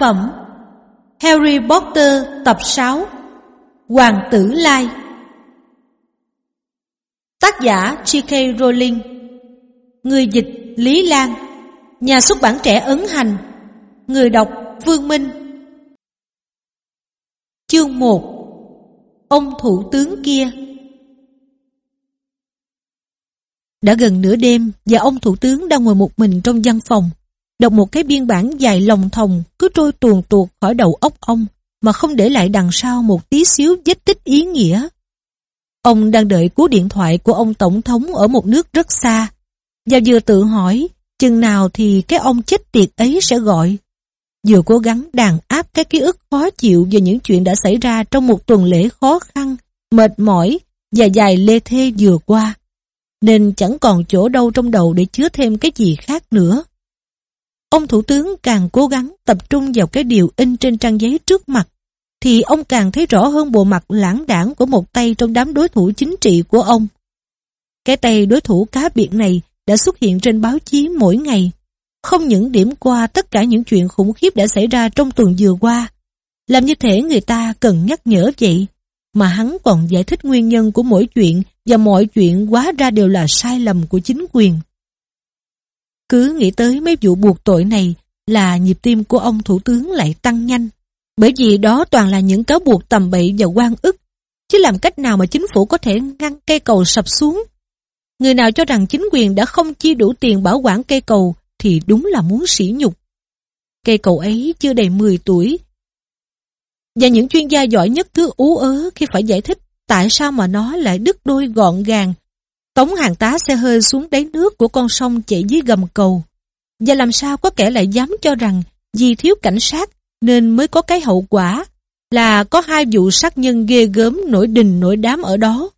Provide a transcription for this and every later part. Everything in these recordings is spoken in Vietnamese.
phẩm. Harry Potter tập 6 Hoàng tử Lai. Tác giả J.K. Rowling. Người dịch Lý Lan. Nhà xuất bản trẻ ấn hành. Người đọc Vương Minh. Chương 1 Ông thủ tướng kia. Đã gần nửa đêm và ông thủ tướng đang ngồi một mình trong văn phòng đọc một cái biên bản dài lòng thòng cứ trôi tuồn tuột khỏi đầu óc ông mà không để lại đằng sau một tí xíu vết tích ý nghĩa. Ông đang đợi cú điện thoại của ông Tổng thống ở một nước rất xa và vừa tự hỏi chừng nào thì cái ông chết tiệt ấy sẽ gọi. Vừa cố gắng đàn áp cái ký ức khó chịu về những chuyện đã xảy ra trong một tuần lễ khó khăn, mệt mỏi và dài lê thê vừa qua. Nên chẳng còn chỗ đâu trong đầu để chứa thêm cái gì khác nữa. Ông thủ tướng càng cố gắng tập trung vào cái điều in trên trang giấy trước mặt, thì ông càng thấy rõ hơn bộ mặt lãng đảng của một tay trong đám đối thủ chính trị của ông. Cái tay đối thủ cá biệt này đã xuất hiện trên báo chí mỗi ngày, không những điểm qua tất cả những chuyện khủng khiếp đã xảy ra trong tuần vừa qua. Làm như thể người ta cần nhắc nhở vậy, mà hắn còn giải thích nguyên nhân của mỗi chuyện và mọi chuyện quá ra đều là sai lầm của chính quyền. Cứ nghĩ tới mấy vụ buộc tội này là nhịp tim của ông thủ tướng lại tăng nhanh. Bởi vì đó toàn là những cáo buộc tầm bậy và quan ức. Chứ làm cách nào mà chính phủ có thể ngăn cây cầu sập xuống? Người nào cho rằng chính quyền đã không chi đủ tiền bảo quản cây cầu thì đúng là muốn sỉ nhục. Cây cầu ấy chưa đầy 10 tuổi. Và những chuyên gia giỏi nhất cứ ú ớ khi phải giải thích tại sao mà nó lại đứt đôi gọn gàng Tống hàng tá xe hơi xuống đáy nước của con sông chạy dưới gầm cầu. Và làm sao có kẻ lại dám cho rằng vì thiếu cảnh sát nên mới có cái hậu quả là có hai vụ sát nhân ghê gớm nổi đình nổi đám ở đó.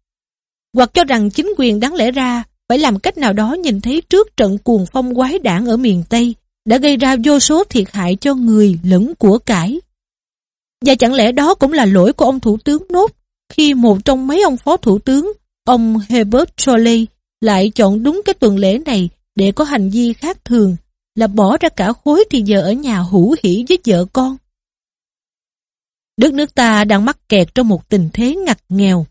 Hoặc cho rằng chính quyền đáng lẽ ra phải làm cách nào đó nhìn thấy trước trận cuồng phong quái đảng ở miền Tây đã gây ra vô số thiệt hại cho người lẫn của cải. Và chẳng lẽ đó cũng là lỗi của ông Thủ tướng Nốt khi một trong mấy ông Phó Thủ tướng Ông Herbert Trolley lại chọn đúng cái tuần lễ này để có hành vi khác thường, là bỏ ra cả khối thì giờ ở nhà hữu hỉ với vợ con. Đất nước ta đang mắc kẹt trong một tình thế ngặt nghèo.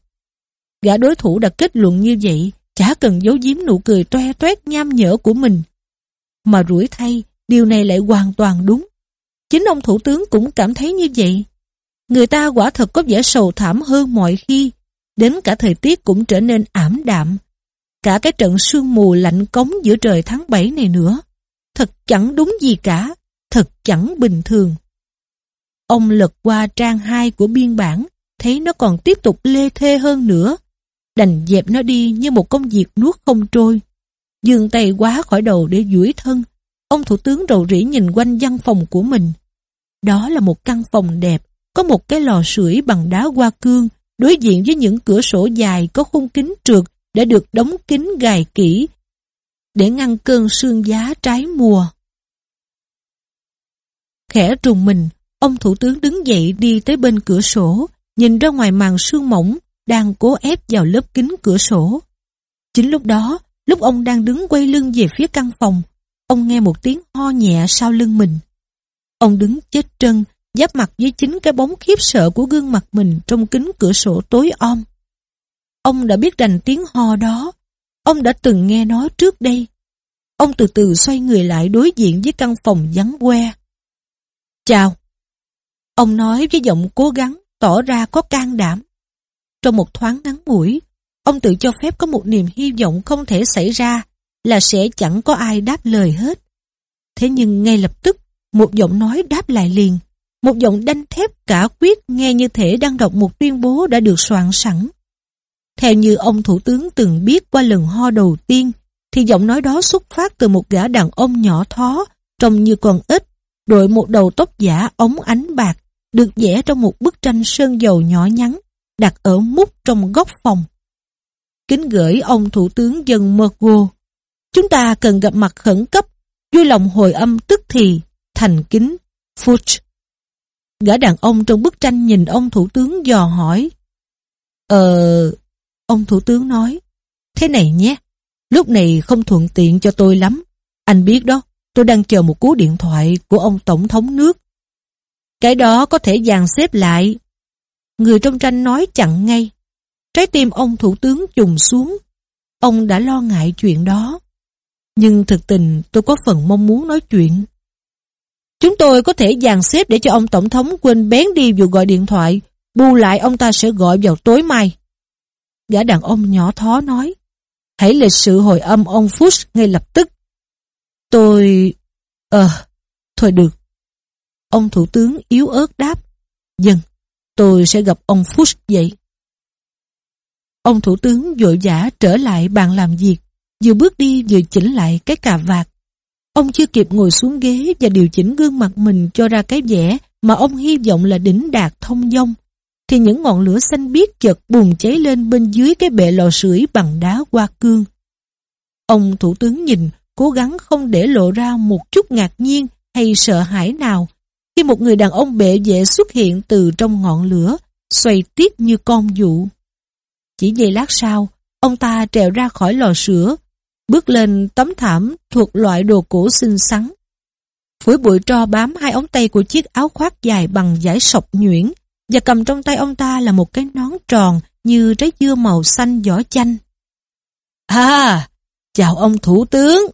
Gã đối thủ đã kết luận như vậy, chả cần giấu giếm nụ cười toe toét nham nhở của mình. Mà rủi thay, điều này lại hoàn toàn đúng. Chính ông thủ tướng cũng cảm thấy như vậy. Người ta quả thật có vẻ sầu thảm hơn mọi khi Đến cả thời tiết cũng trở nên ảm đạm. Cả cái trận sương mù lạnh cống giữa trời tháng 7 này nữa. Thật chẳng đúng gì cả. Thật chẳng bình thường. Ông lật qua trang 2 của biên bản, thấy nó còn tiếp tục lê thê hơn nữa. Đành dẹp nó đi như một công việc nuốt không trôi. Dương tay quá khỏi đầu để duỗi thân. Ông thủ tướng rầu rĩ nhìn quanh văn phòng của mình. Đó là một căn phòng đẹp, có một cái lò sưởi bằng đá hoa cương, đối diện với những cửa sổ dài có khung kính trượt đã được đóng kín gài kỹ để ngăn cơn sương giá trái mùa. Khẽ trùng mình, ông thủ tướng đứng dậy đi tới bên cửa sổ, nhìn ra ngoài màn sương mỏng đang cố ép vào lớp kính cửa sổ. Chính lúc đó, lúc ông đang đứng quay lưng về phía căn phòng, ông nghe một tiếng ho nhẹ sau lưng mình. Ông đứng chết trân, giáp mặt với chính cái bóng khiếp sợ của gương mặt mình trong kính cửa sổ tối om. Ông đã biết đành tiếng ho đó, ông đã từng nghe nó trước đây. Ông từ từ xoay người lại đối diện với căn phòng vắng que. Chào. Ông nói với giọng cố gắng, tỏ ra có can đảm. Trong một thoáng ngắn ngủi, ông tự cho phép có một niềm hy vọng không thể xảy ra là sẽ chẳng có ai đáp lời hết. Thế nhưng ngay lập tức, một giọng nói đáp lại liền. Một giọng đanh thép cả quyết nghe như thể đang đọc một tuyên bố đã được soạn sẵn. Theo như ông thủ tướng từng biết qua lần ho đầu tiên, thì giọng nói đó xuất phát từ một gã đàn ông nhỏ thó, trông như con ếch, đội một đầu tóc giả ống ánh bạc, được vẽ trong một bức tranh sơn dầu nhỏ nhắn, đặt ở mút trong góc phòng. Kính gửi ông thủ tướng dân Mergo. Chúng ta cần gặp mặt khẩn cấp, vui lòng hồi âm tức thì, thành kính, Fuchs. Gã đàn ông trong bức tranh nhìn ông thủ tướng dò hỏi. Ờ... Ông thủ tướng nói. Thế này nhé, lúc này không thuận tiện cho tôi lắm. Anh biết đó, tôi đang chờ một cú điện thoại của ông tổng thống nước. Cái đó có thể dàn xếp lại. Người trong tranh nói chặn ngay. Trái tim ông thủ tướng trùng xuống. Ông đã lo ngại chuyện đó. Nhưng thực tình tôi có phần mong muốn nói chuyện. Chúng tôi có thể dàn xếp để cho ông Tổng thống quên bén đi vụ gọi điện thoại, bù lại ông ta sẽ gọi vào tối mai. Gã đàn ông nhỏ thó nói, hãy lịch sự hồi âm ông Fuchs ngay lập tức. Tôi... Ờ, thôi được. Ông Thủ tướng yếu ớt đáp, dần, tôi sẽ gặp ông Fuchs vậy. Ông Thủ tướng vội vã trở lại bàn làm việc, vừa bước đi vừa chỉnh lại cái cà vạt. Ông chưa kịp ngồi xuống ghế và điều chỉnh gương mặt mình cho ra cái vẻ mà ông hy vọng là đỉnh đạt thông dong, thì những ngọn lửa xanh biếc chợt bùng cháy lên bên dưới cái bệ lò sưởi bằng đá hoa cương. Ông thủ tướng nhìn, cố gắng không để lộ ra một chút ngạc nhiên hay sợ hãi nào khi một người đàn ông bệ vệ xuất hiện từ trong ngọn lửa, xoay tiếp như con dụ. Chỉ giây lát sau, ông ta trèo ra khỏi lò sữa, bước lên tấm thảm thuộc loại đồ cổ xinh xắn. Phủi bụi tro bám hai ống tay của chiếc áo khoác dài bằng giải sọc nhuyễn và cầm trong tay ông ta là một cái nón tròn như trái dưa màu xanh vỏ chanh. À, chào ông thủ tướng.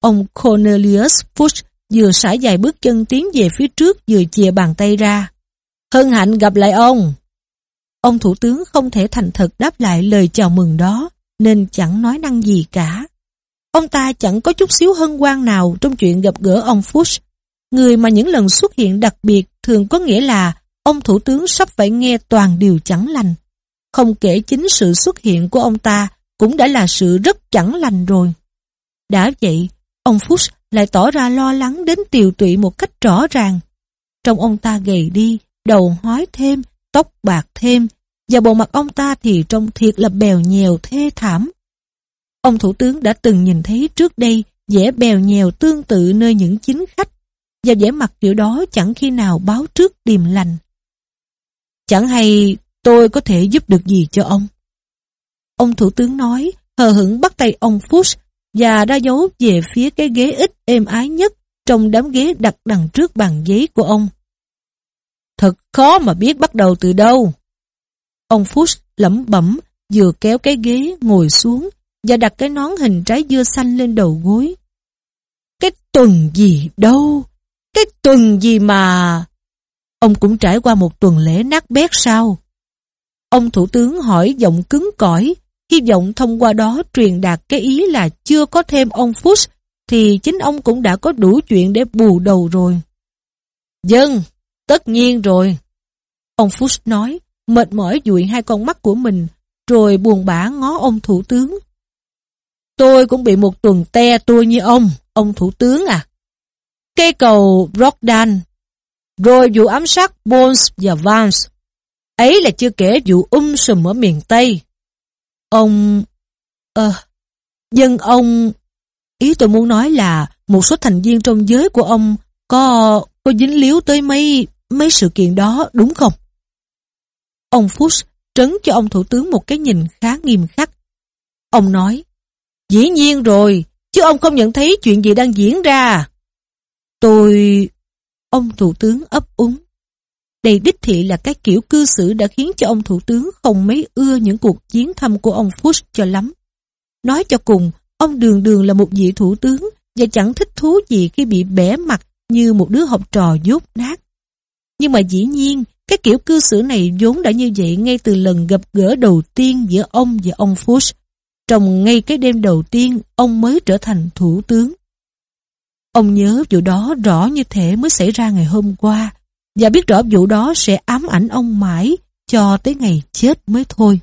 Ông Cornelius Fuchs vừa sải dài bước chân tiến về phía trước vừa chìa bàn tay ra. Hân hạnh gặp lại ông. Ông thủ tướng không thể thành thật đáp lại lời chào mừng đó, nên chẳng nói năng gì cả. Ông ta chẳng có chút xíu hân hoan nào trong chuyện gặp gỡ ông Fuchs, người mà những lần xuất hiện đặc biệt thường có nghĩa là ông thủ tướng sắp phải nghe toàn điều chẳng lành. Không kể chính sự xuất hiện của ông ta cũng đã là sự rất chẳng lành rồi. Đã vậy, ông Fuchs lại tỏ ra lo lắng đến tiều tụy một cách rõ ràng. Trong ông ta gầy đi, đầu hói thêm, tóc bạc thêm, và bộ mặt ông ta thì trông thiệt là bèo nhèo thê thảm. Ông thủ tướng đã từng nhìn thấy trước đây vẻ bèo nhèo tương tự nơi những chính khách, và vẻ mặt kiểu đó chẳng khi nào báo trước điềm lành. Chẳng hay tôi có thể giúp được gì cho ông. Ông thủ tướng nói, hờ hững bắt tay ông Fuchs và ra dấu về phía cái ghế ít êm ái nhất trong đám ghế đặt đằng trước bàn giấy của ông. Thật khó mà biết bắt đầu từ đâu. Ông Fuchs lẩm bẩm vừa kéo cái ghế ngồi xuống và đặt cái nón hình trái dưa xanh lên đầu gối. Cái tuần gì đâu? Cái tuần gì mà... Ông cũng trải qua một tuần lễ nát bét sao? Ông thủ tướng hỏi giọng cứng cỏi, hy vọng thông qua đó truyền đạt cái ý là chưa có thêm ông Fuchs thì chính ông cũng đã có đủ chuyện để bù đầu rồi. Dân, tất nhiên rồi. Ông Fuchs nói, mệt mỏi dụi hai con mắt của mình, rồi buồn bã ngó ông thủ tướng. Tôi cũng bị một tuần te tôi như ông, ông thủ tướng à. Cây cầu Rockdan, rồi vụ ám sát Bones và Vance. Ấy là chưa kể vụ um sùm ở miền Tây. Ông... Ờ... Dân ông... Ý tôi muốn nói là một số thành viên trong giới của ông có có dính líu tới mấy mấy sự kiện đó đúng không? Ông Fuchs trấn cho ông thủ tướng một cái nhìn khá nghiêm khắc. Ông nói, dĩ nhiên rồi, chứ ông không nhận thấy chuyện gì đang diễn ra. Tôi... Ông thủ tướng ấp úng. Đây đích thị là cái kiểu cư xử đã khiến cho ông thủ tướng không mấy ưa những cuộc chiến thăm của ông Fuchs cho lắm. Nói cho cùng, ông đường đường là một vị thủ tướng và chẳng thích thú gì khi bị bẻ mặt như một đứa học trò dốt nát. Nhưng mà dĩ nhiên, cái kiểu cư xử này vốn đã như vậy ngay từ lần gặp gỡ đầu tiên giữa ông và ông Fuchs. Trong ngay cái đêm đầu tiên, ông mới trở thành thủ tướng. Ông nhớ vụ đó rõ như thể mới xảy ra ngày hôm qua, và biết rõ vụ đó sẽ ám ảnh ông mãi, cho tới ngày chết mới thôi.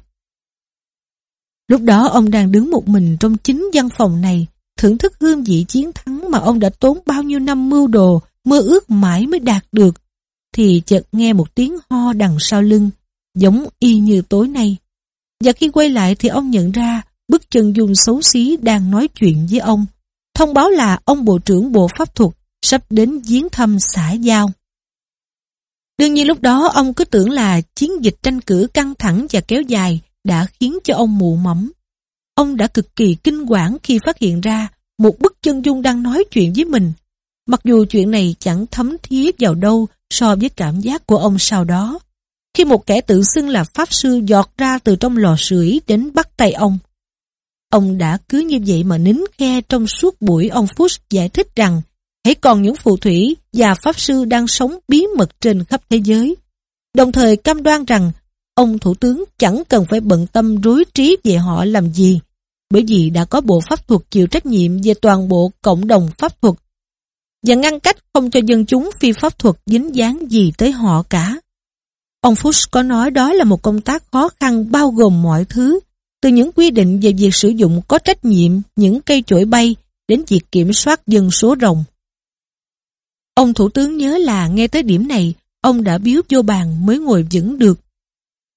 Lúc đó ông đang đứng một mình trong chính văn phòng này, thưởng thức hương vị chiến thắng mà ông đã tốn bao nhiêu năm mưu đồ, mơ ước mãi mới đạt được, thì chợt nghe một tiếng ho đằng sau lưng, giống y như tối nay. Và khi quay lại thì ông nhận ra bức chân dung xấu xí đang nói chuyện với ông, thông báo là ông Bộ trưởng Bộ Pháp thuật sắp đến viếng thăm xã Giao. Đương nhiên lúc đó ông cứ tưởng là chiến dịch tranh cử căng thẳng và kéo dài đã khiến cho ông mụ mẫm. Ông đã cực kỳ kinh quản khi phát hiện ra một bức chân dung đang nói chuyện với mình. Mặc dù chuyện này chẳng thấm thía vào đâu so với cảm giác của ông sau đó. Khi một kẻ tự xưng là Pháp Sư giọt ra từ trong lò sưởi đến bắt tay ông. Ông đã cứ như vậy mà nín khe trong suốt buổi ông Fuchs giải thích rằng hãy còn những phù thủy và Pháp Sư đang sống bí mật trên khắp thế giới. Đồng thời cam đoan rằng ông Thủ tướng chẳng cần phải bận tâm rối trí về họ làm gì, bởi vì đã có bộ pháp thuật chịu trách nhiệm về toàn bộ cộng đồng pháp thuật và ngăn cách không cho dân chúng phi pháp thuật dính dáng gì tới họ cả. Ông Fuchs có nói đó là một công tác khó khăn bao gồm mọi thứ, từ những quy định về việc sử dụng có trách nhiệm những cây chổi bay đến việc kiểm soát dân số rồng. Ông Thủ tướng nhớ là nghe tới điểm này, ông đã biếu vô bàn mới ngồi vững được.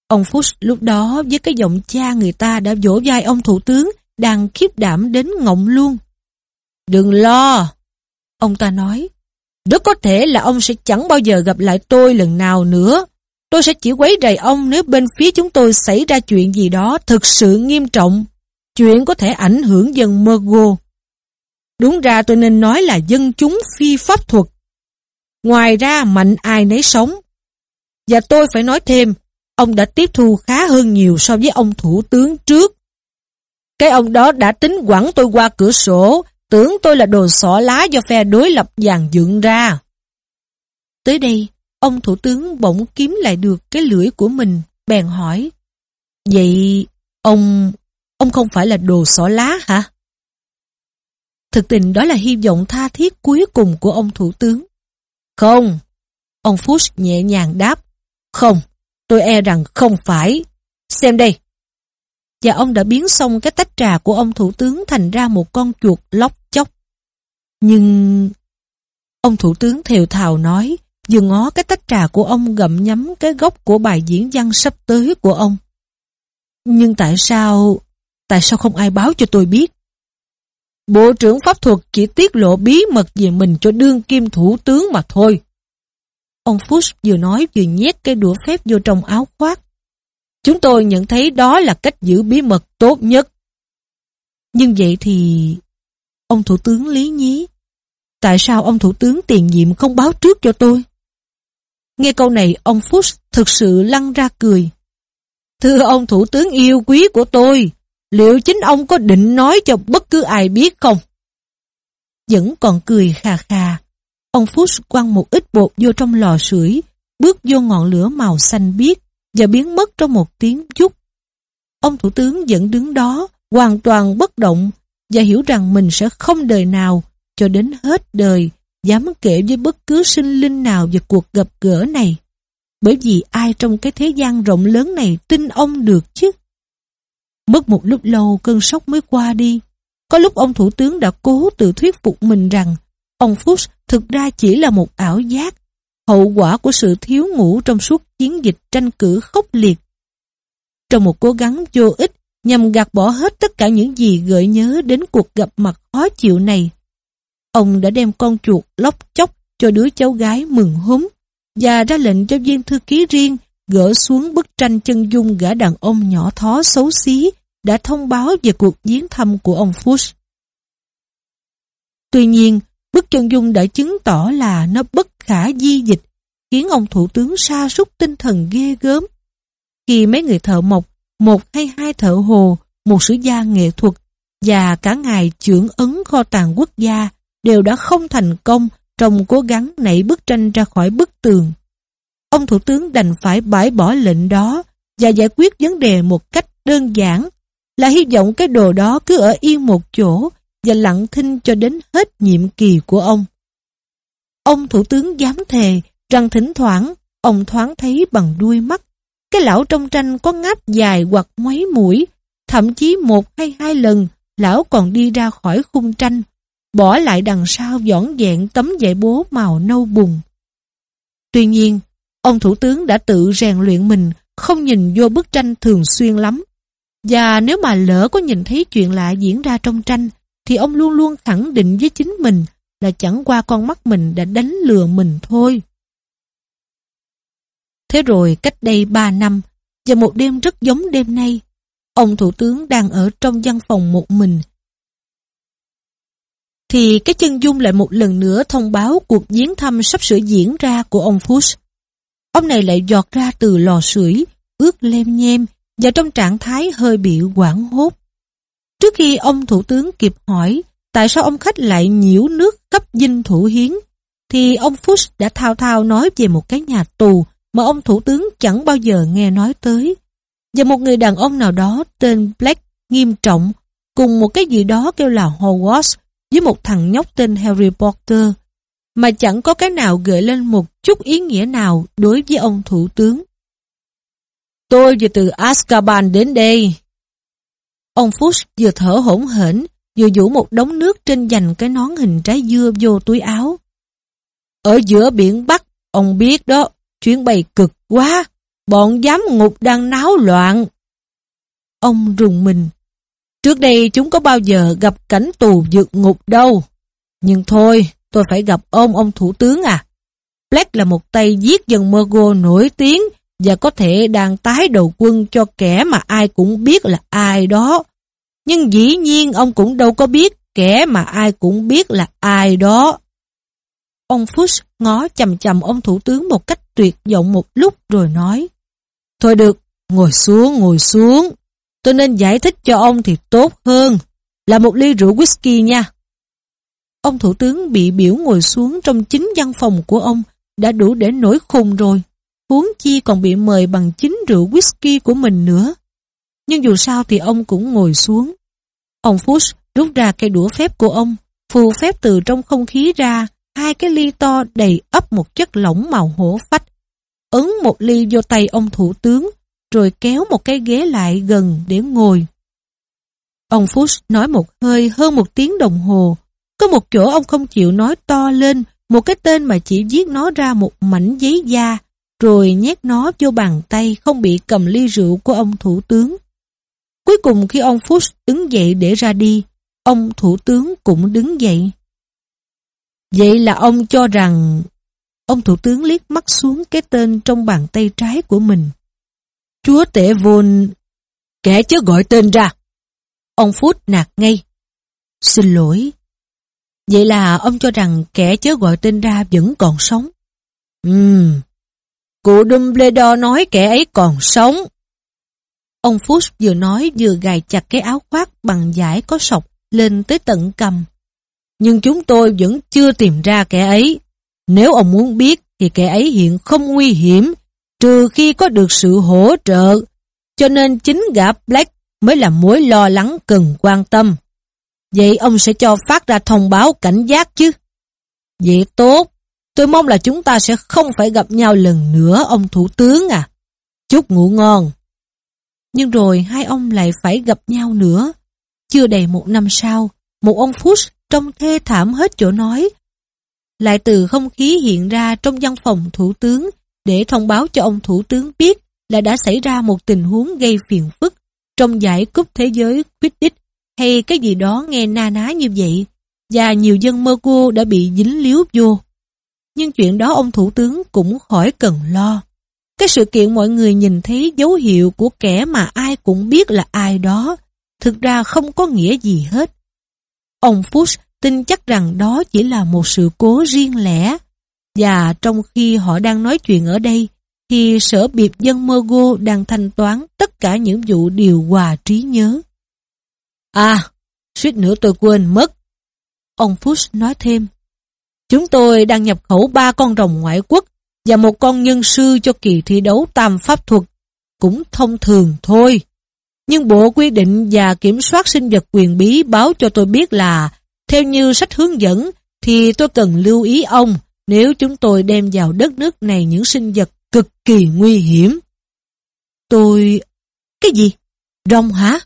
Ông Fuchs lúc đó với cái giọng cha người ta đã vỗ vai ông Thủ tướng đang khiếp đảm đến ngọng luôn. Đừng lo, ông ta nói. Rất có thể là ông sẽ chẳng bao giờ gặp lại tôi lần nào nữa. Tôi sẽ chỉ quấy rầy ông nếu bên phía chúng tôi xảy ra chuyện gì đó thực sự nghiêm trọng. Chuyện có thể ảnh hưởng dân Mergo. Đúng ra tôi nên nói là dân chúng phi pháp thuật. Ngoài ra mạnh ai nấy sống. Và tôi phải nói thêm, ông đã tiếp thu khá hơn nhiều so với ông thủ tướng trước. Cái ông đó đã tính quẳng tôi qua cửa sổ, tưởng tôi là đồ xỏ lá do phe đối lập dàn dựng ra. Tới đây, ông thủ tướng bỗng kiếm lại được cái lưỡi của mình, bèn hỏi. Vậy, ông, ông không phải là đồ xỏ lá hả? Thực tình đó là hy vọng tha thiết cuối cùng của ông thủ tướng. Không, ông Fuchs nhẹ nhàng đáp. Không, tôi e rằng không phải. Xem đây, và ông đã biến xong cái tách trà của ông thủ tướng thành ra một con chuột lóc chóc. Nhưng... Ông thủ tướng thều thào nói, vừa ngó cái tách trà của ông gặm nhắm cái gốc của bài diễn văn sắp tới của ông. Nhưng tại sao... Tại sao không ai báo cho tôi biết? Bộ trưởng pháp thuật chỉ tiết lộ bí mật về mình cho đương kim thủ tướng mà thôi. Ông Fuchs vừa nói vừa nhét cái đũa phép vô trong áo khoác. Chúng tôi nhận thấy đó là cách giữ bí mật tốt nhất. Nhưng vậy thì... Ông Thủ tướng lý nhí. Tại sao ông Thủ tướng tiền nhiệm không báo trước cho tôi? Nghe câu này ông Fuchs thực sự lăn ra cười. Thưa ông Thủ tướng yêu quý của tôi, liệu chính ông có định nói cho bất cứ ai biết không? Vẫn còn cười khà khà. Ông Fuchs quăng một ít bột vô trong lò sưởi, bước vô ngọn lửa màu xanh biếc và biến mất trong một tiếng chút. Ông thủ tướng vẫn đứng đó, hoàn toàn bất động và hiểu rằng mình sẽ không đời nào cho đến hết đời dám kể với bất cứ sinh linh nào về cuộc gặp gỡ này. Bởi vì ai trong cái thế gian rộng lớn này tin ông được chứ? Mất một lúc lâu cơn sốc mới qua đi. Có lúc ông thủ tướng đã cố tự thuyết phục mình rằng ông Fuchs thực ra chỉ là một ảo giác hậu quả của sự thiếu ngủ trong suốt chiến dịch tranh cử khốc liệt. Trong một cố gắng vô ích nhằm gạt bỏ hết tất cả những gì gợi nhớ đến cuộc gặp mặt khó chịu này, ông đã đem con chuột lóc chóc cho đứa cháu gái mừng húm và ra lệnh cho viên thư ký riêng gỡ xuống bức tranh chân dung gã đàn ông nhỏ thó xấu xí đã thông báo về cuộc viếng thăm của ông Fuchs. Tuy nhiên, bức chân dung đã chứng tỏ là nó bất khả di dịch, khiến ông thủ tướng sa sút tinh thần ghê gớm. Khi mấy người thợ mộc, một hay hai thợ hồ, một sử gia nghệ thuật và cả ngài trưởng ấn kho tàng quốc gia đều đã không thành công trong cố gắng nảy bức tranh ra khỏi bức tường. Ông thủ tướng đành phải bãi bỏ lệnh đó và giải quyết vấn đề một cách đơn giản là hy vọng cái đồ đó cứ ở yên một chỗ và lặng thinh cho đến hết nhiệm kỳ của ông. Ông thủ tướng dám thề rằng thỉnh thoảng ông thoáng thấy bằng đuôi mắt cái lão trong tranh có ngáp dài hoặc ngoáy mũi, thậm chí một hay hai lần lão còn đi ra khỏi khung tranh, bỏ lại đằng sau dõn dẹn tấm vải bố màu nâu bùn Tuy nhiên, ông thủ tướng đã tự rèn luyện mình không nhìn vô bức tranh thường xuyên lắm. Và nếu mà lỡ có nhìn thấy chuyện lạ diễn ra trong tranh, thì ông luôn luôn khẳng định với chính mình là chẳng qua con mắt mình đã đánh lừa mình thôi. Thế rồi cách đây ba năm, và một đêm rất giống đêm nay, ông thủ tướng đang ở trong văn phòng một mình. thì cái chân dung lại một lần nữa thông báo cuộc viếng thăm sắp sửa diễn ra của ông Fuchs. Ông này lại giọt ra từ lò sưởi, ướt lem nhem và trong trạng thái hơi bị quảng hốt. Trước khi ông thủ tướng kịp hỏi tại sao ông khách lại nhiễu nước cấp dinh thủ hiến, thì ông Fuchs đã thao thao nói về một cái nhà tù mà ông thủ tướng chẳng bao giờ nghe nói tới. Và một người đàn ông nào đó tên Black nghiêm trọng cùng một cái gì đó kêu là Hogwarts với một thằng nhóc tên Harry Potter mà chẳng có cái nào gợi lên một chút ý nghĩa nào đối với ông thủ tướng. Tôi vừa từ Azkaban đến đây. Ông Fuchs vừa thở hổn hển, vừa vũ một đống nước trên dành cái nón hình trái dưa vô túi áo. Ở giữa biển Bắc, ông biết đó, chuyến bay cực quá, bọn giám ngục đang náo loạn. Ông rùng mình. Trước đây chúng có bao giờ gặp cảnh tù vượt ngục đâu. Nhưng thôi, tôi phải gặp ông ông thủ tướng à. Black là một tay giết dân Mergo nổi tiếng và có thể đang tái đầu quân cho kẻ mà ai cũng biết là ai đó. Nhưng dĩ nhiên ông cũng đâu có biết kẻ mà ai cũng biết là ai đó. Ông Fuchs ngó chầm chầm ông thủ tướng một cách tuyệt vọng một lúc rồi nói Thôi được, ngồi xuống, ngồi xuống. Tôi nên giải thích cho ông thì tốt hơn. Là một ly rượu whisky nha. Ông thủ tướng bị biểu ngồi xuống trong chính văn phòng của ông đã đủ để nổi khùng rồi. Huống chi còn bị mời bằng chính rượu whisky của mình nữa. Nhưng dù sao thì ông cũng ngồi xuống. Ông Fuchs rút ra cây đũa phép của ông, phù phép từ trong không khí ra hai cái ly to đầy ấp một chất lỏng màu hổ phách. Ấn một ly vô tay ông thủ tướng, rồi kéo một cái ghế lại gần để ngồi. Ông Fuchs nói một hơi hơn một tiếng đồng hồ. Có một chỗ ông không chịu nói to lên, một cái tên mà chỉ viết nó ra một mảnh giấy da, rồi nhét nó vô bàn tay không bị cầm ly rượu của ông thủ tướng. Cuối cùng khi ông Fuchs đứng dậy để ra đi, ông thủ tướng cũng đứng dậy. Vậy là ông cho rằng... Ông thủ tướng liếc mắt xuống cái tên trong bàn tay trái của mình. Chúa tể vôn... Kẻ chớ gọi tên ra. Ông Phút nạt ngay. Xin lỗi. Vậy là ông cho rằng kẻ chớ gọi tên ra vẫn còn sống. Ừm. Cụ Dumbledore nói kẻ ấy còn sống. Ông Phúc vừa nói vừa gài chặt cái áo khoác bằng vải có sọc lên tới tận cầm nhưng chúng tôi vẫn chưa tìm ra kẻ ấy. Nếu ông muốn biết thì kẻ ấy hiện không nguy hiểm, trừ khi có được sự hỗ trợ, cho nên chính gã Black mới là mối lo lắng cần quan tâm. Vậy ông sẽ cho phát ra thông báo cảnh giác chứ? Vậy tốt, tôi mong là chúng ta sẽ không phải gặp nhau lần nữa ông thủ tướng à. Chúc ngủ ngon. Nhưng rồi hai ông lại phải gặp nhau nữa. Chưa đầy một năm sau, một ông Fuchs trông thê thảm hết chỗ nói. Lại từ không khí hiện ra trong văn phòng thủ tướng để thông báo cho ông thủ tướng biết là đã xảy ra một tình huống gây phiền phức trong giải cúp thế giới Quidditch hay cái gì đó nghe na ná như vậy và nhiều dân mơ cô đã bị dính líu vô. Nhưng chuyện đó ông thủ tướng cũng khỏi cần lo. Cái sự kiện mọi người nhìn thấy dấu hiệu của kẻ mà ai cũng biết là ai đó, thực ra không có nghĩa gì hết. Ông Fuchs tin chắc rằng đó chỉ là một sự cố riêng lẻ. Và trong khi họ đang nói chuyện ở đây, thì sở biệt dân Mogo đang thanh toán tất cả những vụ điều hòa trí nhớ. À, suýt nữa tôi quên mất. Ông Fuchs nói thêm. Chúng tôi đang nhập khẩu ba con rồng ngoại quốc và một con nhân sư cho kỳ thi đấu tam pháp thuật. Cũng thông thường thôi. Nhưng Bộ Quy định và Kiểm soát sinh vật quyền bí báo cho tôi biết là theo như sách hướng dẫn thì tôi cần lưu ý ông nếu chúng tôi đem vào đất nước này những sinh vật cực kỳ nguy hiểm. Tôi... Cái gì? Rồng hả?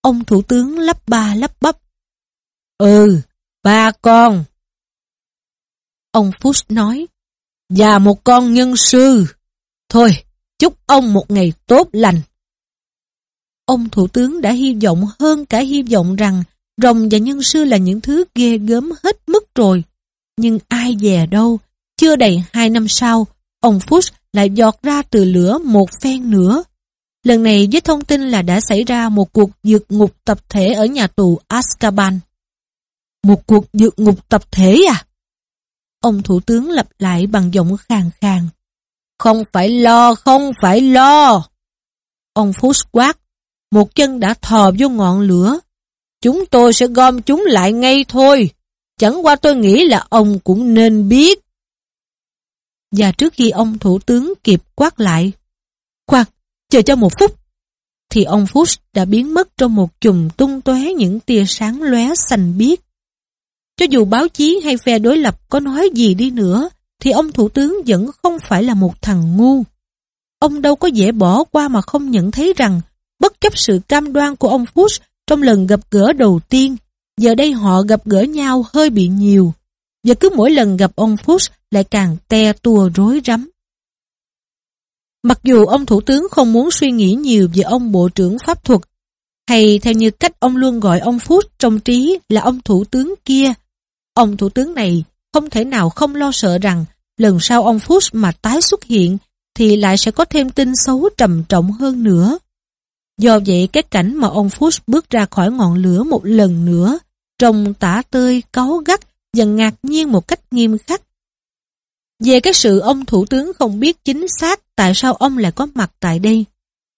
Ông thủ tướng lắp ba lắp bắp. Ừ, ba con. Ông Fuchs nói, và một con nhân sư. Thôi, chúc ông một ngày tốt lành ông thủ tướng đã hy vọng hơn cả hy vọng rằng rồng và nhân sư là những thứ ghê gớm hết mức rồi. Nhưng ai dè đâu, chưa đầy hai năm sau, ông Fuchs lại giọt ra từ lửa một phen nữa. Lần này với thông tin là đã xảy ra một cuộc vượt ngục tập thể ở nhà tù Azkaban. Một cuộc dược ngục tập thể à? Ông thủ tướng lặp lại bằng giọng khàn khàn. Không phải lo, không phải lo. Ông Phúc quát, một chân đã thò vô ngọn lửa. Chúng tôi sẽ gom chúng lại ngay thôi. Chẳng qua tôi nghĩ là ông cũng nên biết. Và trước khi ông thủ tướng kịp quát lại, Khoan, chờ cho một phút, thì ông Phúc đã biến mất trong một chùm tung tóe những tia sáng lóe xanh biếc. Cho dù báo chí hay phe đối lập có nói gì đi nữa, thì ông thủ tướng vẫn không phải là một thằng ngu. Ông đâu có dễ bỏ qua mà không nhận thấy rằng, bất chấp sự cam đoan của ông Fuchs trong lần gặp gỡ đầu tiên, giờ đây họ gặp gỡ nhau hơi bị nhiều. Và cứ mỗi lần gặp ông Fuchs lại càng te tua rối rắm. Mặc dù ông thủ tướng không muốn suy nghĩ nhiều về ông bộ trưởng pháp thuật, hay theo như cách ông luôn gọi ông Fuchs trong trí là ông thủ tướng kia, ông thủ tướng này không thể nào không lo sợ rằng lần sau ông Fuchs mà tái xuất hiện thì lại sẽ có thêm tin xấu trầm trọng hơn nữa. Do vậy cái cảnh mà ông Fuchs bước ra khỏi ngọn lửa một lần nữa, trông tả tơi, cáu gắt và ngạc nhiên một cách nghiêm khắc. Về cái sự ông thủ tướng không biết chính xác tại sao ông lại có mặt tại đây,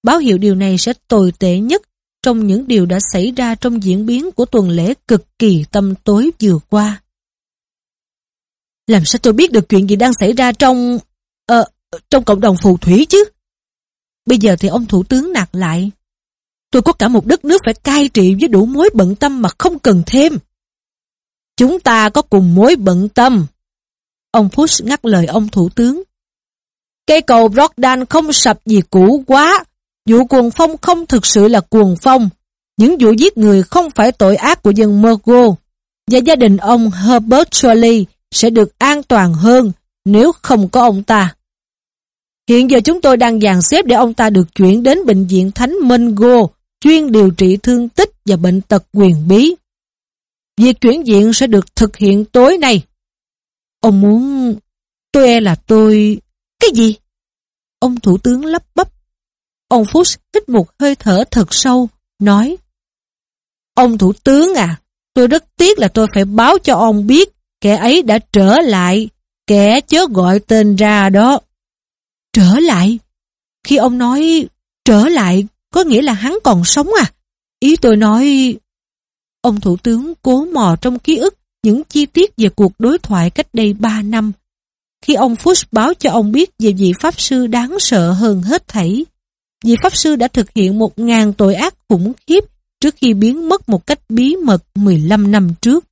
báo hiệu điều này sẽ tồi tệ nhất trong những điều đã xảy ra trong diễn biến của tuần lễ cực kỳ tâm tối vừa qua. Làm sao tôi biết được chuyện gì đang xảy ra trong... Ờ, trong cộng đồng phù thủy chứ? Bây giờ thì ông thủ tướng nạt lại. Tôi có cả một đất nước phải cai trị với đủ mối bận tâm mà không cần thêm. Chúng ta có cùng mối bận tâm. Ông Push ngắt lời ông thủ tướng. Cây cầu Brogdan không sập vì cũ quá. Vụ cuồng phong không thực sự là cuồng phong. Những vụ giết người không phải tội ác của dân Mergo. Và gia đình ông Herbert Shirley sẽ được an toàn hơn nếu không có ông ta. Hiện giờ chúng tôi đang dàn xếp để ông ta được chuyển đến bệnh viện Thánh Mengo, chuyên điều trị thương tích và bệnh tật quyền bí. Việc chuyển viện sẽ được thực hiện tối nay. Ông muốn... Tôi e là tôi... Cái gì? Ông thủ tướng lắp bắp. Ông Phúc hít một hơi thở thật sâu, nói Ông thủ tướng à, tôi rất tiếc là tôi phải báo cho ông biết kẻ ấy đã trở lại, kẻ chớ gọi tên ra đó. Trở lại? Khi ông nói trở lại, có nghĩa là hắn còn sống à? Ý tôi nói... Ông thủ tướng cố mò trong ký ức những chi tiết về cuộc đối thoại cách đây 3 năm. Khi ông Fuchs báo cho ông biết về vị Pháp Sư đáng sợ hơn hết thảy. Vị Pháp Sư đã thực hiện một ngàn tội ác khủng khiếp trước khi biến mất một cách bí mật 15 năm trước.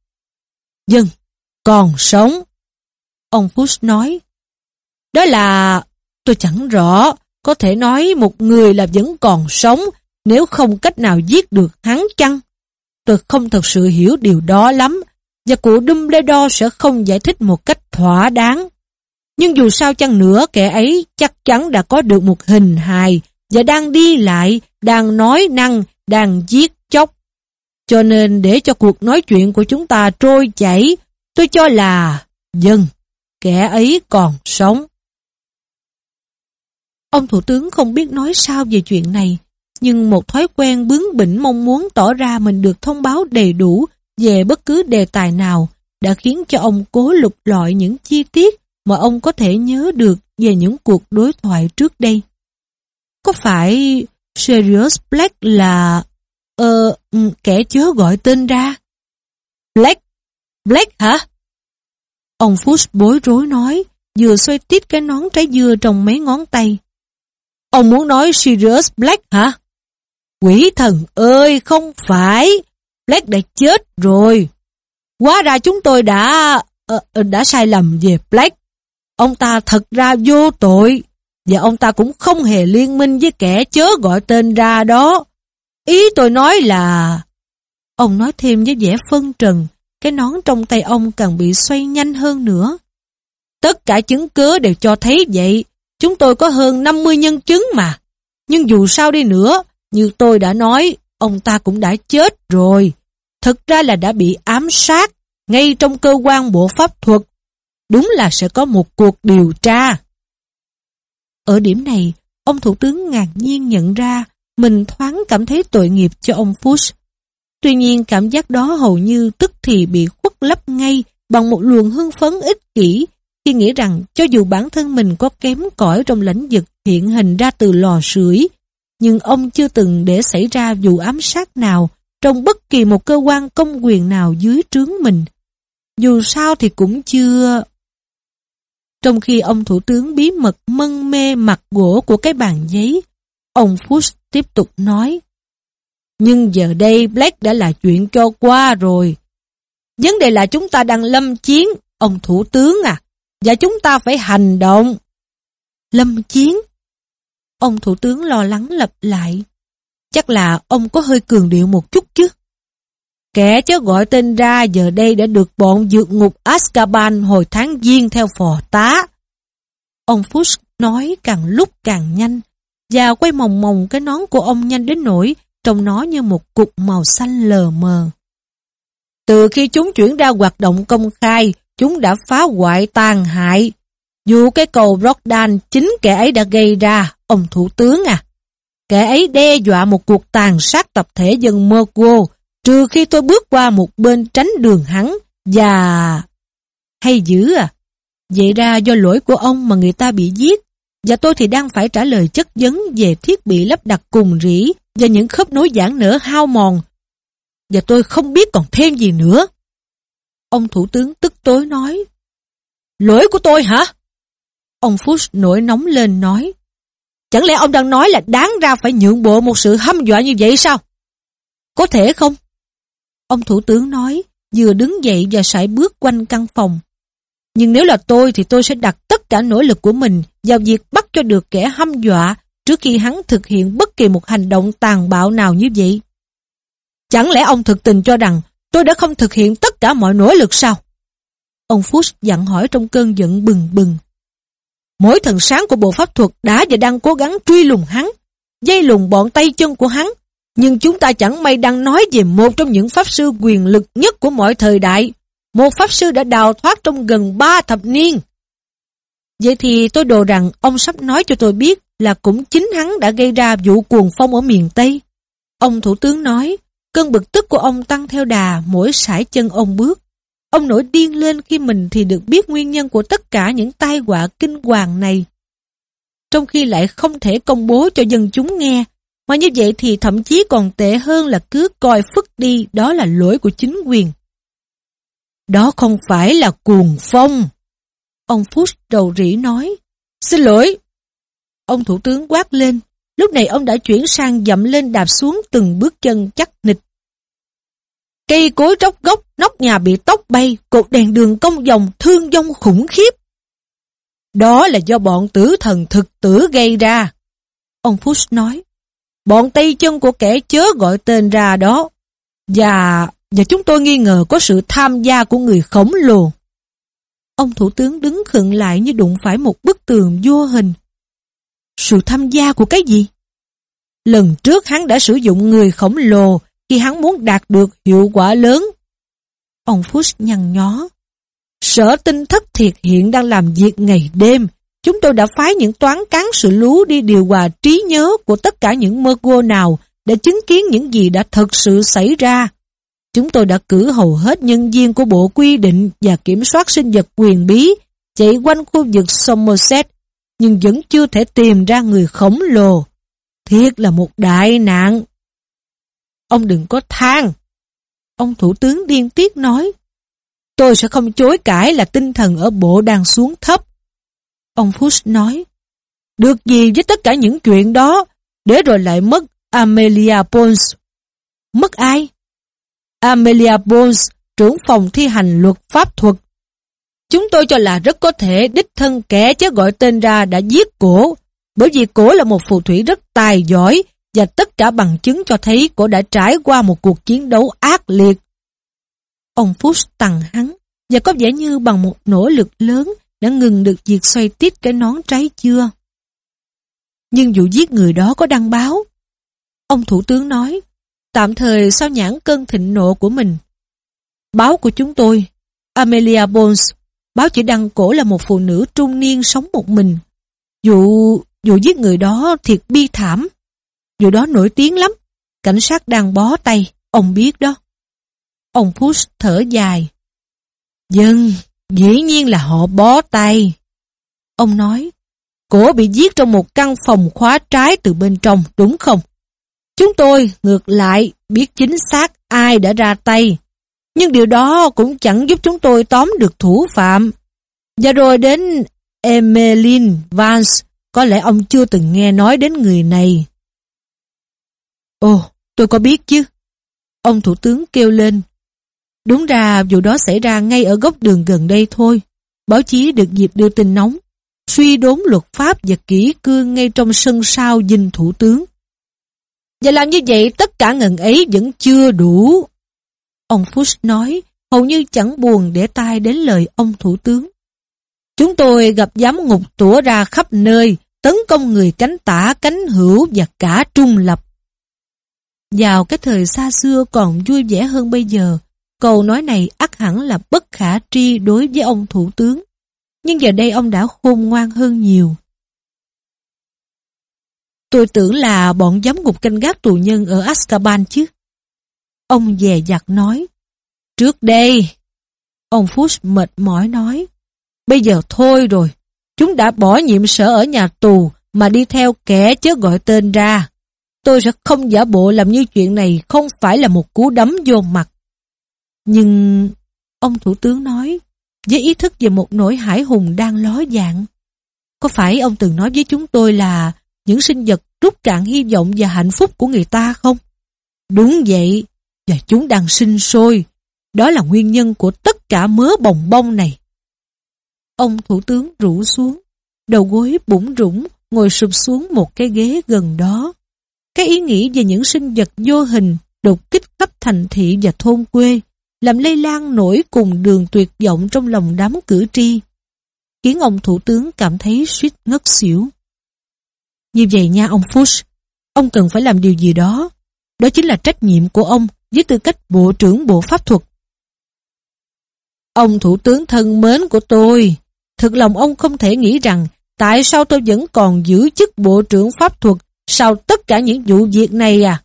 Dân, còn sống. Ông Fuchs nói, đó là, tôi chẳng rõ, có thể nói một người là vẫn còn sống nếu không cách nào giết được hắn chăng? Tôi không thật sự hiểu điều đó lắm, và cụ Dumbledore sẽ không giải thích một cách thỏa đáng. Nhưng dù sao chăng nữa, kẻ ấy chắc chắn đã có được một hình hài và đang đi lại, đang nói năng, đang giết chóc. Cho nên để cho cuộc nói chuyện của chúng ta trôi chảy, tôi cho là dân, kẻ ấy còn sống. Ông Thủ tướng không biết nói sao về chuyện này, nhưng một thói quen bướng bỉnh mong muốn tỏ ra mình được thông báo đầy đủ về bất cứ đề tài nào đã khiến cho ông cố lục lọi những chi tiết mà ông có thể nhớ được về những cuộc đối thoại trước đây. Có phải Sirius Black là... Ờ, ừ, kẻ chớ gọi tên ra? Black? Black hả? Ông Fuchs bối rối nói, vừa xoay tít cái nón trái dưa trong mấy ngón tay. Ông muốn nói Sirius Black hả? Quỷ thần ơi, không phải. Black đã chết rồi. Quá ra chúng tôi đã... Uh, đã sai lầm về Black. Ông ta thật ra vô tội. Và ông ta cũng không hề liên minh với kẻ chớ gọi tên ra đó. Ý tôi nói là... Ông nói thêm với vẻ phân trần, cái nón trong tay ông càng bị xoay nhanh hơn nữa. Tất cả chứng cứ đều cho thấy vậy. Chúng tôi có hơn 50 nhân chứng mà. Nhưng dù sao đi nữa, như tôi đã nói, ông ta cũng đã chết rồi. Thực ra là đã bị ám sát ngay trong cơ quan bộ pháp thuật. Đúng là sẽ có một cuộc điều tra. Ở điểm này, ông Thủ tướng ngạc nhiên nhận ra mình thoáng cảm thấy tội nghiệp cho ông Fuchs. Tuy nhiên cảm giác đó hầu như tức thì bị khuất lấp ngay bằng một luồng hưng phấn ích kỷ khi nghĩ rằng cho dù bản thân mình có kém cỏi trong lãnh vực hiện hình ra từ lò sưởi, nhưng ông chưa từng để xảy ra vụ ám sát nào trong bất kỳ một cơ quan công quyền nào dưới trướng mình. Dù sao thì cũng chưa... Trong khi ông thủ tướng bí mật mân mê mặt gỗ của cái bàn giấy, ông Fuchs tiếp tục nói. Nhưng giờ đây Black đã là chuyện cho qua rồi. Vấn đề là chúng ta đang lâm chiến, ông thủ tướng à, và chúng ta phải hành động. Lâm chiến? Ông thủ tướng lo lắng lặp lại. Chắc là ông có hơi cường điệu một chút chứ. Kẻ chớ gọi tên ra giờ đây đã được bọn dược ngục Azkaban hồi tháng giêng theo phò tá. Ông Fuchs nói càng lúc càng nhanh, và quay mòng mòng cái nón của ông nhanh đến nỗi trông nó như một cục màu xanh lờ mờ. Từ khi chúng chuyển ra hoạt động công khai, chúng đã phá hoại tàn hại. Dù cái cầu Rodan chính kẻ ấy đã gây ra, ông thủ tướng à. Kẻ ấy đe dọa một cuộc tàn sát tập thể dân Mergo, trừ khi tôi bước qua một bên tránh đường hắn và... Hay dữ à? Vậy ra do lỗi của ông mà người ta bị giết và tôi thì đang phải trả lời chất vấn về thiết bị lắp đặt cùng rỉ và những khớp nối giãn nở hao mòn và tôi không biết còn thêm gì nữa. Ông thủ tướng tức tối nói Lỗi của tôi hả? Ông Fuchs nổi nóng lên nói Chẳng lẽ ông đang nói là đáng ra phải nhượng bộ một sự hăm dọa như vậy sao? Có thể không? Ông thủ tướng nói, vừa đứng dậy và sải bước quanh căn phòng. Nhưng nếu là tôi thì tôi sẽ đặt tất cả nỗ lực của mình vào việc bắt cho được kẻ hăm dọa trước khi hắn thực hiện bất kỳ một hành động tàn bạo nào như vậy. Chẳng lẽ ông thực tình cho rằng tôi đã không thực hiện tất cả mọi nỗ lực sao? Ông Fuchs dặn hỏi trong cơn giận bừng bừng. Mỗi thần sáng của bộ pháp thuật đã và đang cố gắng truy lùng hắn, dây lùng bọn tay chân của hắn, nhưng chúng ta chẳng may đang nói về một trong những pháp sư quyền lực nhất của mọi thời đại. Một pháp sư đã đào thoát trong gần ba thập niên. Vậy thì tôi đồ rằng ông sắp nói cho tôi biết là cũng chính hắn đã gây ra vụ cuồng phong ở miền Tây. Ông thủ tướng nói, cơn bực tức của ông tăng theo đà mỗi sải chân ông bước. Ông nổi điên lên khi mình thì được biết nguyên nhân của tất cả những tai họa kinh hoàng này. Trong khi lại không thể công bố cho dân chúng nghe, mà như vậy thì thậm chí còn tệ hơn là cứ coi phức đi đó là lỗi của chính quyền. Đó không phải là cuồng phong. Ông Fuchs đầu rỉ nói. Xin lỗi. Ông thủ tướng quát lên. Lúc này ông đã chuyển sang dậm lên đạp xuống từng bước chân chắc nịch. Cây cối tróc gốc, nóc nhà bị tóc bay, cột đèn đường công dòng, thương vong khủng khiếp. Đó là do bọn tử thần thực tử gây ra. Ông Fuchs nói. Bọn tay chân của kẻ chớ gọi tên ra đó. Và, và chúng tôi nghi ngờ có sự tham gia của người khổng lồ. Ông thủ tướng đứng khựng lại như đụng phải một bức tường vô hình. Sự tham gia của cái gì? Lần trước hắn đã sử dụng người khổng lồ khi hắn muốn đạt được hiệu quả lớn. Ông Fuchs nhăn nhó. Sở tinh thất thiệt hiện đang làm việc ngày đêm. Chúng tôi đã phái những toán cán sự lú đi điều hòa trí nhớ của tất cả những mơ cô nào để chứng kiến những gì đã thực sự xảy ra. Chúng tôi đã cử hầu hết nhân viên của Bộ Quy định và Kiểm soát sinh vật quyền bí chạy quanh khu vực Somerset, nhưng vẫn chưa thể tìm ra người khổng lồ. Thiệt là một đại nạn. Ông đừng có than. Ông Thủ tướng điên tiết nói, tôi sẽ không chối cãi là tinh thần ở bộ đang xuống thấp. Ông Fuchs nói, được gì với tất cả những chuyện đó, để rồi lại mất Amelia Pons, Mất ai? Amelia Bones, trưởng phòng thi hành luật pháp thuật. Chúng tôi cho là rất có thể đích thân kẻ chứ gọi tên ra đã giết cổ, bởi vì cổ là một phù thủy rất tài giỏi và tất cả bằng chứng cho thấy cổ đã trải qua một cuộc chiến đấu ác liệt. Ông Fuchs tặng hắn và có vẻ như bằng một nỗ lực lớn đã ngừng được việc xoay tít cái nón trái chưa. Nhưng vụ giết người đó có đăng báo. Ông Thủ tướng nói, tạm thời sao nhãn cơn thịnh nộ của mình. Báo của chúng tôi, Amelia Bones, báo chỉ đăng cổ là một phụ nữ trung niên sống một mình. Vụ, vụ giết người đó thiệt bi thảm. Vụ đó nổi tiếng lắm. Cảnh sát đang bó tay. ông biết đó. Ông Push thở dài. Dân, dĩ nhiên là họ bó tay. Ông nói, cổ bị giết trong một căn phòng khóa trái từ bên trong, đúng không? Chúng tôi, ngược lại, biết chính xác ai đã ra tay. Nhưng điều đó cũng chẳng giúp chúng tôi tóm được thủ phạm. Và rồi đến Emeline Vance, có lẽ ông chưa từng nghe nói đến người này. Ồ, tôi có biết chứ. Ông thủ tướng kêu lên. Đúng ra vụ đó xảy ra ngay ở góc đường gần đây thôi. Báo chí được dịp đưa tin nóng. Suy đốn luật pháp và kỹ cương ngay trong sân sau dinh thủ tướng. Và làm như vậy tất cả ngần ấy vẫn chưa đủ. Ông Fuchs nói, hầu như chẳng buồn để tai đến lời ông thủ tướng. Chúng tôi gặp giám ngục tủa ra khắp nơi, tấn công người cánh tả, cánh hữu và cả trung lập. Vào cái thời xa xưa còn vui vẻ hơn bây giờ, câu nói này ắt hẳn là bất khả tri đối với ông thủ tướng. Nhưng giờ đây ông đã khôn ngoan hơn nhiều. Tôi tưởng là bọn giám ngục canh gác tù nhân ở Azkaban chứ. Ông dè dặt nói. Trước đây, ông Fuchs mệt mỏi nói. Bây giờ thôi rồi, chúng đã bỏ nhiệm sở ở nhà tù mà đi theo kẻ chớ gọi tên ra. Tôi sẽ không giả bộ làm như chuyện này không phải là một cú đấm vô mặt. Nhưng, ông Thủ tướng nói, với ý thức về một nỗi hải hùng đang ló dạng. Có phải ông từng nói với chúng tôi là những sinh vật rút cạn hy vọng và hạnh phúc của người ta không? Đúng vậy, và chúng đang sinh sôi. Đó là nguyên nhân của tất cả mớ bồng bông này. Ông thủ tướng rủ xuống, đầu gối bủng rủng, ngồi sụp xuống một cái ghế gần đó. Cái ý nghĩ về những sinh vật vô hình đột kích khắp thành thị và thôn quê, làm lây lan nổi cùng đường tuyệt vọng trong lòng đám cử tri, khiến ông thủ tướng cảm thấy suýt ngất xỉu. Như vậy nha ông Fuchs, ông cần phải làm điều gì đó. Đó chính là trách nhiệm của ông với tư cách Bộ trưởng Bộ Pháp thuật. Ông Thủ tướng thân mến của tôi, thực lòng ông không thể nghĩ rằng tại sao tôi vẫn còn giữ chức Bộ trưởng Pháp thuật sau tất cả những vụ việc này à?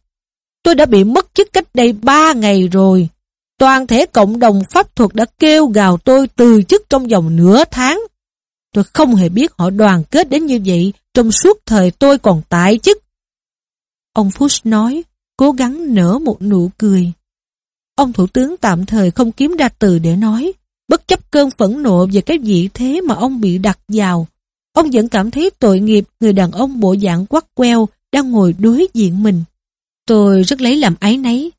Tôi đã bị mất chức cách đây ba ngày rồi. Toàn thể cộng đồng pháp thuật đã kêu gào tôi từ chức trong vòng nửa tháng. Tôi không hề biết họ đoàn kết đến như vậy trong suốt thời tôi còn tại chức. Ông Fuchs nói, cố gắng nở một nụ cười. Ông thủ tướng tạm thời không kiếm ra từ để nói, bất chấp cơn phẫn nộ về cái vị thế mà ông bị đặt vào. Ông vẫn cảm thấy tội nghiệp người đàn ông bộ dạng quắc queo đang ngồi đối diện mình. Tôi rất lấy làm ái nấy.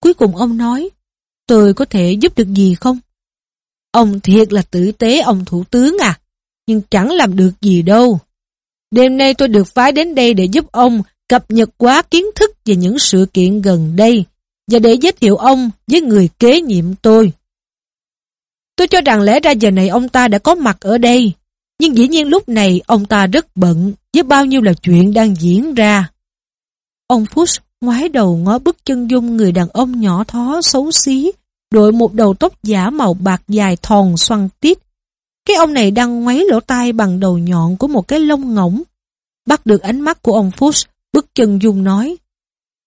Cuối cùng ông nói, tôi có thể giúp được gì không? Ông thiệt là tử tế ông thủ tướng à, nhưng chẳng làm được gì đâu. Đêm nay tôi được phái đến đây để giúp ông cập nhật quá kiến thức về những sự kiện gần đây và để giới thiệu ông với người kế nhiệm tôi. Tôi cho rằng lẽ ra giờ này ông ta đã có mặt ở đây, nhưng dĩ nhiên lúc này ông ta rất bận với bao nhiêu là chuyện đang diễn ra. Ông Fuchs ngoái đầu ngó bức chân dung người đàn ông nhỏ thó xấu xí, đội một đầu tóc giả màu bạc dài thòn xoăn tít. Cái ông này đang ngoáy lỗ tai bằng đầu nhọn của một cái lông ngỗng. Bắt được ánh mắt của ông Fuchs, bước chân dung nói.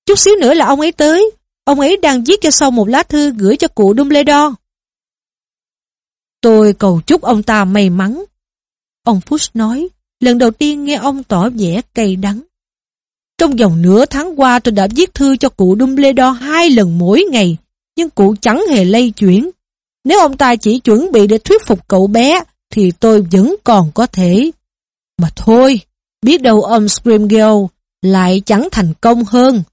Chút xíu nữa là ông ấy tới, ông ấy đang viết cho sau một lá thư gửi cho cụ Dumbledore. Tôi cầu chúc ông ta may mắn. Ông Fuchs nói, lần đầu tiên nghe ông tỏ vẻ cay đắng. Trong vòng nửa tháng qua tôi đã viết thư cho cụ Dumbledore hai lần mỗi ngày, nhưng cụ chẳng hề lây chuyển. Nếu ông ta chỉ chuẩn bị để thuyết phục cậu bé, thì tôi vẫn còn có thể. Mà thôi, biết đâu ông Scrimgeour lại chẳng thành công hơn.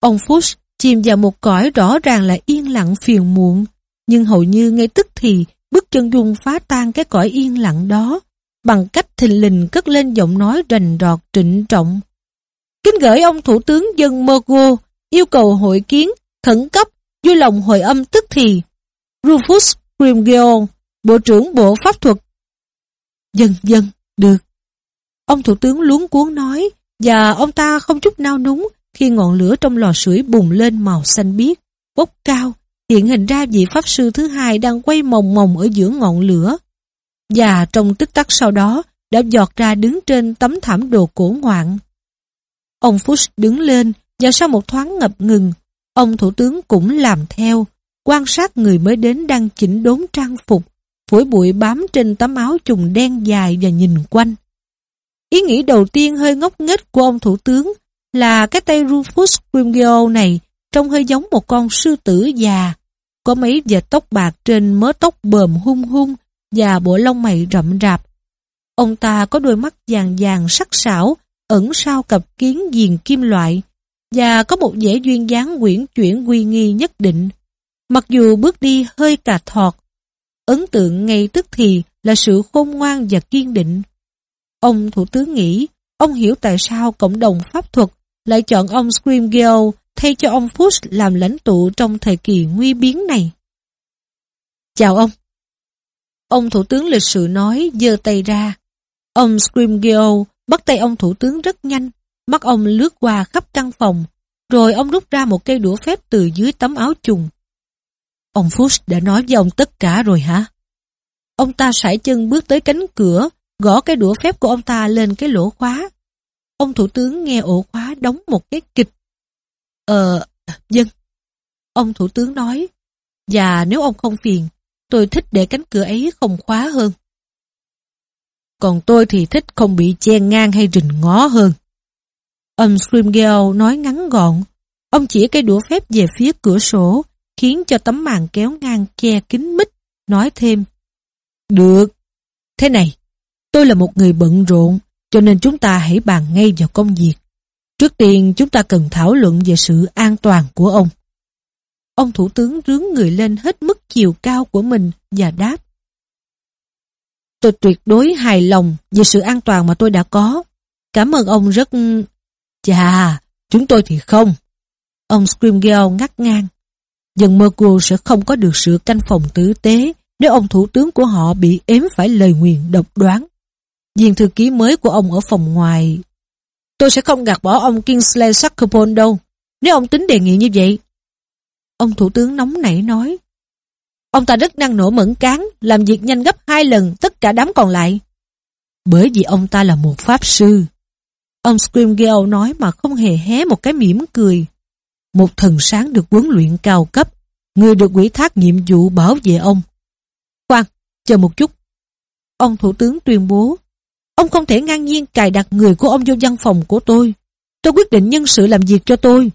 Ông Fuchs chìm vào một cõi rõ ràng là yên lặng phiền muộn, nhưng hầu như ngay tức thì bước chân dung phá tan cái cõi yên lặng đó, bằng cách thình lình cất lên giọng nói rành rọt trịnh trọng. Kính gửi ông Thủ tướng dân Mergo yêu cầu hội kiến, khẩn cấp, vui lòng hồi âm tức thì. Rufus Grimgeon, Bộ trưởng Bộ Pháp thuật. Dần dần, được. Ông Thủ tướng luống cuốn nói, và ông ta không chút nao núng khi ngọn lửa trong lò sưởi bùng lên màu xanh biếc, bốc cao, hiện hình ra vị Pháp Sư thứ hai đang quay mồng mồng ở giữa ngọn lửa. Và trong tích tắc sau đó, đã giọt ra đứng trên tấm thảm đồ cổ ngoạn. Ông Fuchs đứng lên và sau một thoáng ngập ngừng, Ông thủ tướng cũng làm theo, quan sát người mới đến đang chỉnh đốn trang phục, phổi bụi bám trên tấm áo trùng đen dài và nhìn quanh. Ý nghĩ đầu tiên hơi ngốc nghếch của ông thủ tướng là cái tay Rufus Grimgeo này trông hơi giống một con sư tử già, có mấy vệt tóc bạc trên mớ tóc bờm hung hung và bộ lông mày rậm rạp. Ông ta có đôi mắt vàng vàng sắc sảo, ẩn sau cặp kiến diền kim loại, và có một vẻ duyên dáng quyển chuyển quy nghi nhất định. Mặc dù bước đi hơi cà thọt, ấn tượng ngay tức thì là sự khôn ngoan và kiên định. Ông Thủ tướng nghĩ, ông hiểu tại sao cộng đồng pháp thuật lại chọn ông Screamgale thay cho ông Fuchs làm lãnh tụ trong thời kỳ nguy biến này. Chào ông. Ông Thủ tướng lịch sự nói, giơ tay ra. Ông Screamgale bắt tay ông Thủ tướng rất nhanh, mắt ông lướt qua khắp căn phòng, rồi ông rút ra một cây đũa phép từ dưới tấm áo trùng. Ông Fuchs đã nói với ông tất cả rồi hả? Ông ta sải chân bước tới cánh cửa, gõ cái đũa phép của ông ta lên cái lỗ khóa. Ông thủ tướng nghe ổ khóa đóng một cái kịch. Ờ, dân. Ông thủ tướng nói, và nếu ông không phiền, tôi thích để cánh cửa ấy không khóa hơn. Còn tôi thì thích không bị chen ngang hay rình ngó hơn. Ông Scrimgale nói ngắn gọn. Ông chỉ cái đũa phép về phía cửa sổ, khiến cho tấm màn kéo ngang che kín mít, nói thêm. Được. Thế này, tôi là một người bận rộn, cho nên chúng ta hãy bàn ngay vào công việc. Trước tiên chúng ta cần thảo luận về sự an toàn của ông. Ông thủ tướng rướng người lên hết mức chiều cao của mình và đáp. Tôi tuyệt đối hài lòng về sự an toàn mà tôi đã có. Cảm ơn ông rất... Chà, chúng tôi thì không. Ông Scrimgale ngắt ngang. Dần Mercury sẽ không có được sự canh phòng tử tế nếu ông thủ tướng của họ bị ếm phải lời nguyền độc đoán. Viên thư ký mới của ông ở phòng ngoài. Tôi sẽ không gạt bỏ ông Kingsley Suckerpole đâu, nếu ông tính đề nghị như vậy. Ông thủ tướng nóng nảy nói. Ông ta rất năng nổ mẫn cán, làm việc nhanh gấp hai lần tất cả đám còn lại. Bởi vì ông ta là một pháp sư. Ông Scrimgale nói mà không hề hé một cái mỉm cười. Một thần sáng được huấn luyện cao cấp, người được ủy thác nhiệm vụ bảo vệ ông. Khoan, chờ một chút. Ông thủ tướng tuyên bố, ông không thể ngang nhiên cài đặt người của ông vô văn phòng của tôi. Tôi quyết định nhân sự làm việc cho tôi.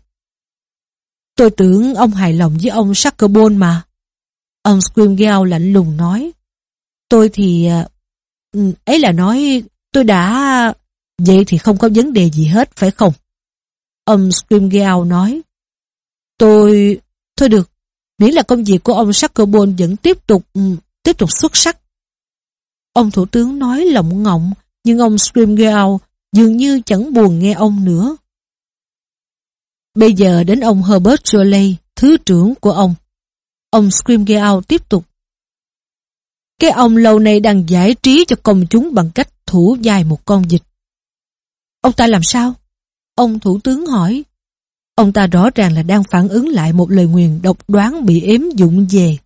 Tôi tưởng ông hài lòng với ông Suckerbone mà. Ông Scrimgeour lạnh lùng nói. Tôi thì... À, ừ, ấy là nói tôi đã... Vậy thì không có vấn đề gì hết, phải không? Ông Scrimgeour nói. Tôi... Thôi được, miễn là công việc của ông Sackerbone vẫn tiếp tục ừ, tiếp tục xuất sắc. Ông thủ tướng nói lộng ngọng, nhưng ông Scrimgeour dường như chẳng buồn nghe ông nữa. Bây giờ đến ông Herbert Jolley, thứ trưởng của ông. Ông Scrimgeour tiếp tục. Cái ông lâu nay đang giải trí cho công chúng bằng cách thủ dài một con dịch. Ông ta làm sao? Ông thủ tướng hỏi. Ông ta rõ ràng là đang phản ứng lại một lời nguyền độc đoán bị ếm dụng về.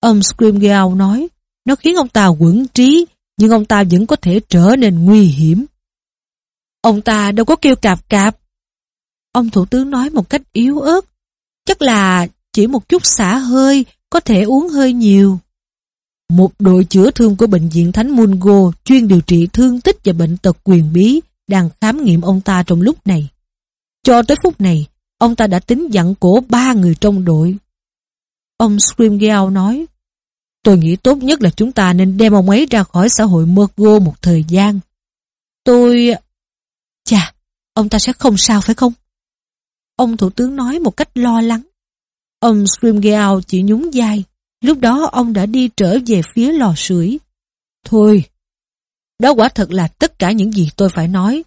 Ông Scrimgeour nói, nó khiến ông ta quẩn trí, nhưng ông ta vẫn có thể trở nên nguy hiểm. Ông ta đâu có kêu cạp cạp. Ông thủ tướng nói một cách yếu ớt, chắc là chỉ một chút xả hơi, có thể uống hơi nhiều. Một đội chữa thương của bệnh viện Thánh Mungo chuyên điều trị thương tích và bệnh tật quyền bí đang khám nghiệm ông ta trong lúc này. Cho tới phút này, ông ta đã tính dặn cổ ba người trong đội. Ông Scrimgeour nói, Tôi nghĩ tốt nhất là chúng ta nên đem ông ấy ra khỏi xã hội Mergo một thời gian. Tôi... Chà, ông ta sẽ không sao phải không? Ông thủ tướng nói một cách lo lắng. Ông Scrimgeour chỉ nhún vai. Lúc đó ông đã đi trở về phía lò sưởi. Thôi, đó quả thật là tất cả những gì tôi phải nói.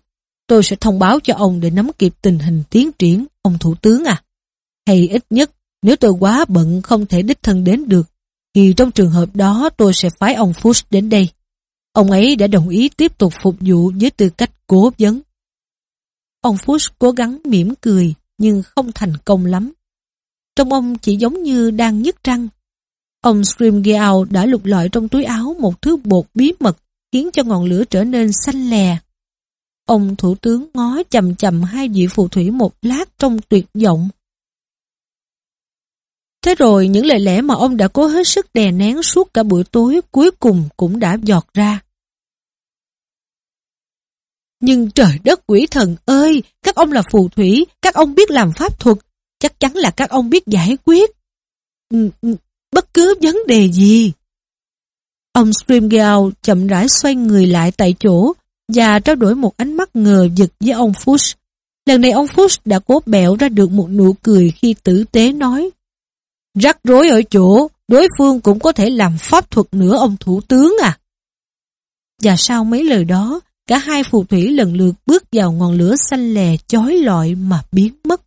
Tôi sẽ thông báo cho ông để nắm kịp tình hình tiến triển, ông thủ tướng à. Hay ít nhất, nếu tôi quá bận không thể đích thân đến được, thì trong trường hợp đó tôi sẽ phái ông Fuchs đến đây. Ông ấy đã đồng ý tiếp tục phục vụ với tư cách cố vấn. Ông Fuchs cố gắng mỉm cười nhưng không thành công lắm. Trong ông chỉ giống như đang nhức răng. Ông Scrimgeour đã lục lọi trong túi áo một thứ bột bí mật khiến cho ngọn lửa trở nên xanh lè. Ông thủ tướng ngó chầm chầm hai vị phù thủy một lát trong tuyệt vọng. Thế rồi những lời lẽ mà ông đã cố hết sức đè nén suốt cả buổi tối cuối cùng cũng đã giọt ra. Nhưng trời đất quỷ thần ơi, các ông là phù thủy, các ông biết làm pháp thuật, chắc chắn là các ông biết giải quyết. Ừ, ừ, bất cứ vấn đề gì. Ông Scrimgeow chậm rãi xoay người lại tại chỗ và trao đổi một ánh mắt ngờ vực với ông Fuchs. Lần này ông Fuchs đã cố bẹo ra được một nụ cười khi tử tế nói Rắc rối ở chỗ, đối phương cũng có thể làm pháp thuật nữa ông thủ tướng à. Và sau mấy lời đó, cả hai phù thủy lần lượt bước vào ngọn lửa xanh lè chói lọi mà biến mất.